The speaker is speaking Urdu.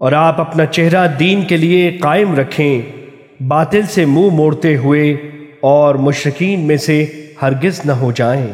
اور آپ اپنا چہرہ دین کے لیے قائم رکھیں، باطل سے منہ موڑتے ہوئے اور مشرقین میں سے ہرگز نہ ہو جائیں۔